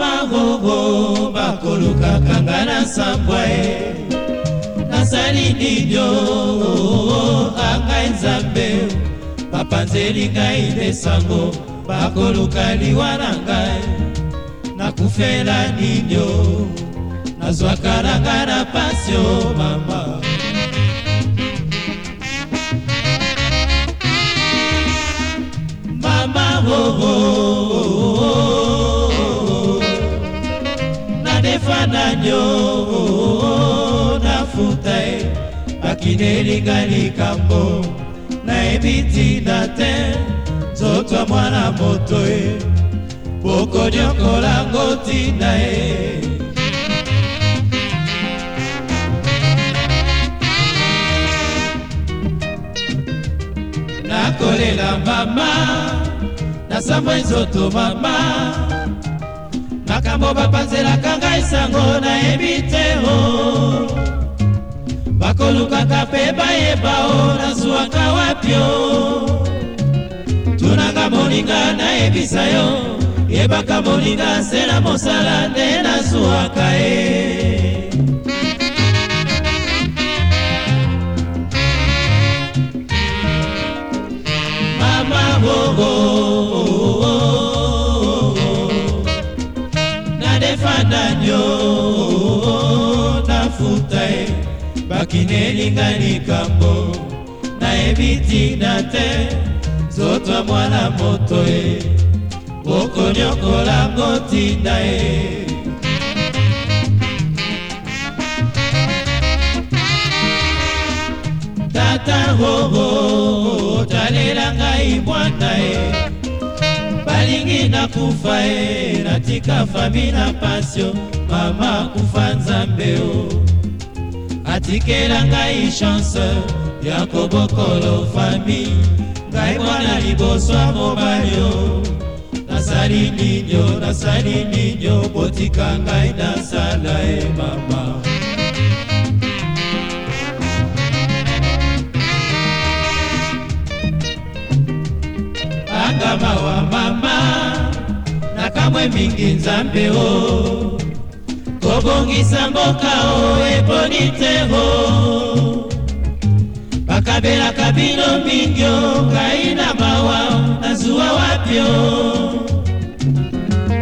magogo bakolukaka nga na sambwa ye nasali nidyo oh, oh, oh, angai nzambe bapanzeli ngai nde sango bakoluka liwa na ngai nakufela nidyo nazwaka na ngai na pasio mama mama oo oh, oh, oh. efananyo nafuta e bakinelinga likambo nayebi ntina te nzoto ya mwana moto e bokonyokolango ntina e nakolela mama nasambwa nzoto mama makambo bapanzelaka ngai sango nayebi te o oh. bakolukaka mpe bayeba o oh, nazwwaka wapio oh. tunanga moninga nayebisa yo yebaka moninga nse na mosala nde nazwwaka ye eh. adefananyo oh, oh, nafuta ye bakinelinga likambo nayebi ntina te nzoto ya mwana moto ye bokonyokolango ntina ye tata hoho oh, talela ngai mwana ye nalingi nakufa e natika fami na pasio mama kufa nzambe o atikela ngai chanse ya kobokolo fami ngai mwana liboso ya mobali o nasali ninyo nasali ninyo botika ngai nasala e mama angamawa mama mbwe mingi nzambe o kobongisa mboka o eponi te o bakabelaka bino mingi o ngai na mawa nazuwa wapi o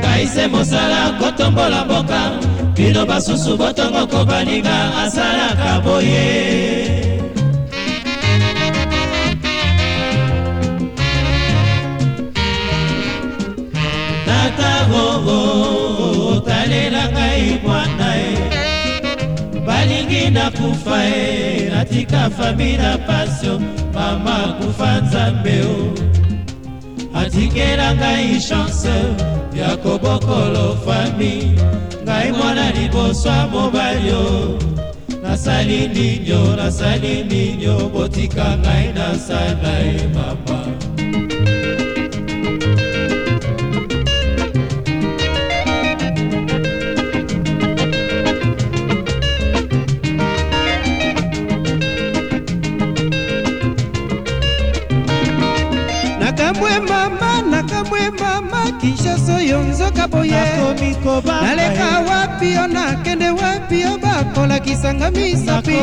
ngai se mosala kotombola mboka bino basusu botongo kobaninga asalaka boye na kufa e natika famina pasio mama kufa nzambe o atikela ngai chance ya kobokolo fami ngai mwana liboso ya mobali o nasali ninyo nasali ninyo botika ngai nasala e mama nakoyoka boye naleka wapi yo nakende wapi yo bakolakisanga misapi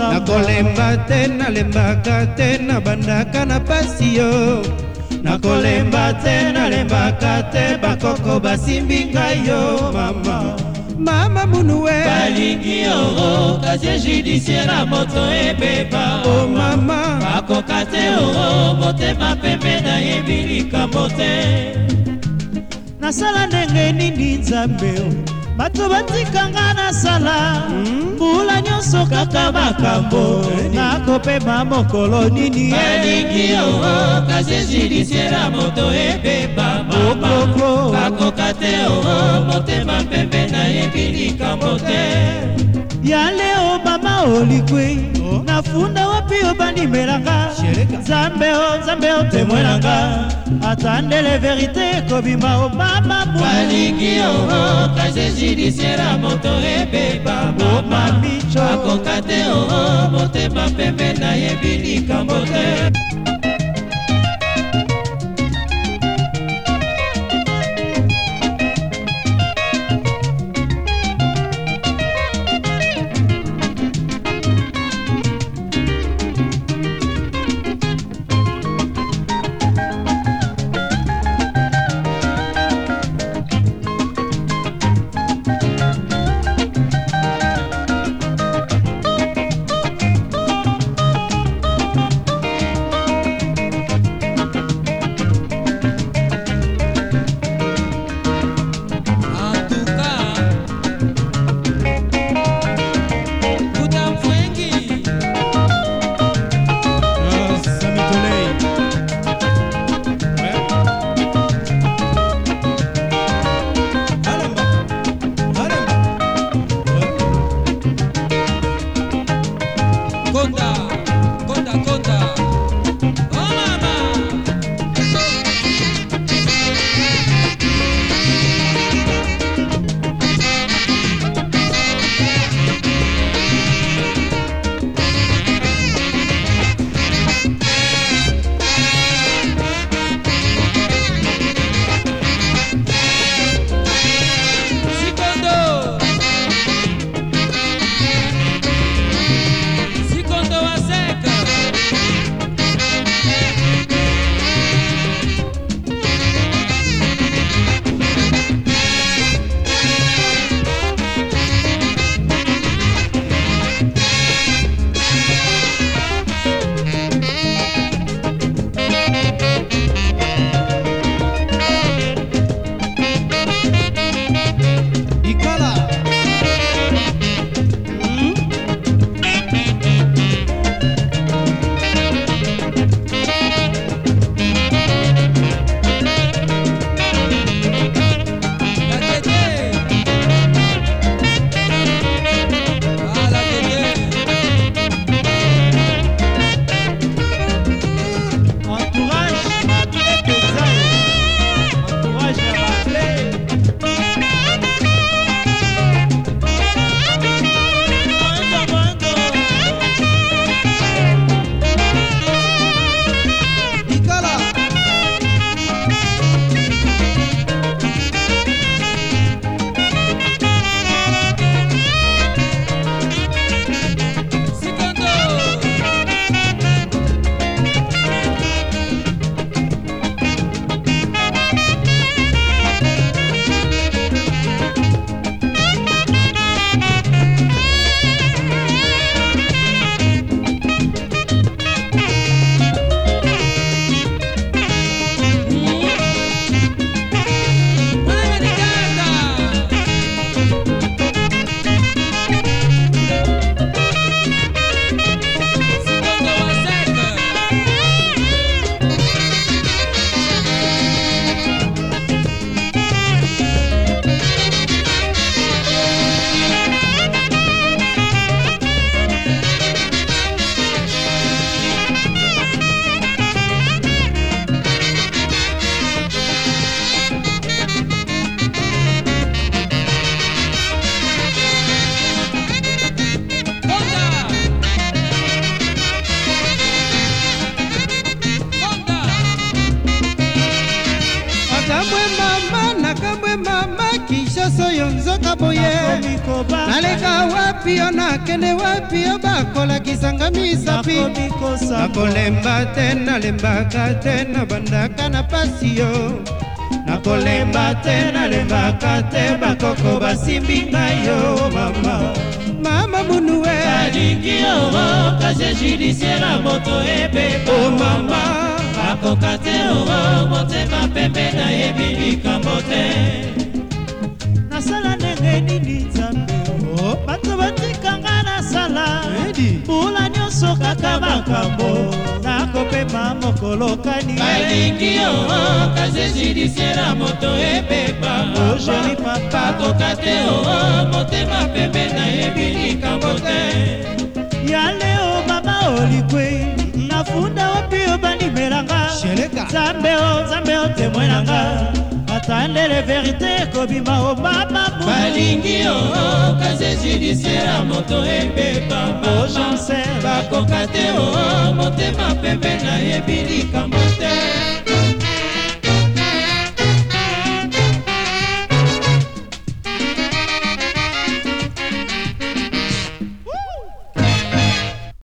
nakolemba te nalembaka te nabandaka na pasi yo nakolemba te nalembaka te bakoko basimbi ngai yo mama mama munuwe balingi oro kasie judiciaire na moto ebeba o oh, mama bakoka te oro motema pembe nayebi likambo te nasala ndenge nini nzambe bato batikanga nasala hmm? mbula nyonso kaka makambo nakopema mokolo nini balingi oo oh, kasi judisiera moto ebeba mamoko bakoka te oo oh, oh, motema mpembe nayebi likambo te ya leo na olikwi nafunda wapi obandimelanga nzambe o oh, nzambe o oh, temwenanga ata ndele verite ekobima o oh, mama balingi oo kajejidisera moto ebeba mamamicho akoka te oo motema pembe nayebi likambo te naleka wapi yo nakende wapi yo bakolakisanga misapi nakolemba te nalembaka te nabandaka na pasi yo nakolemba te nalembaka te bakoko basimbi ngai yo mama mama munuwe alingi oro kase judisiera moto ebepa o oh, mama bakoka te oro oh, motema pembe nayebi likambo te na makambo nakopema mokolo kani balingi yo kasesidise na moto epepa ojoli papa koka te o oh, motema pembe nayebi likambo te ya leo mama olikwei nafunda wapi obanimelanga nzambe o oh, nzambe o oh, temwenanga atandele verite ekobima o mama balingi yo judiciaire moto epepa bakoka te o motema pembe nayebi likambo te